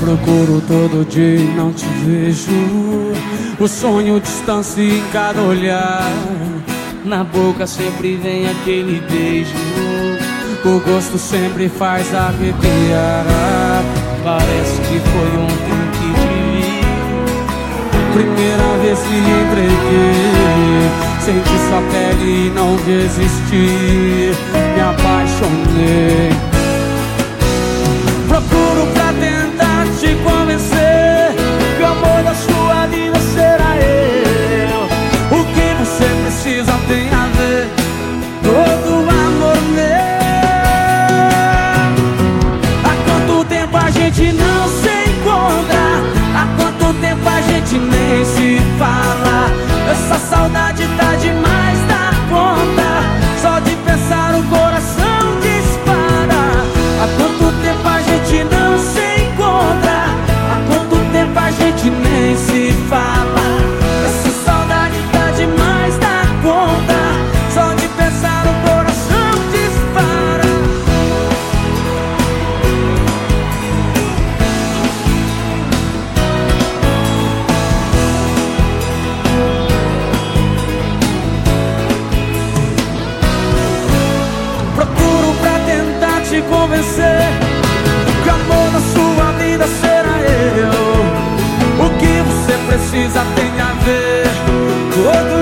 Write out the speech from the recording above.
procuro todo dia e não te vejo. O sonho distância em cada olhar. Na boca sempre vem aquele beijo. O gosto sempre faz arrepiar. Parece que foi ontem que te vi. Primeira vez que entreguei. Senti sua pele e não desisti. Me apaixonei. a. Oh. todo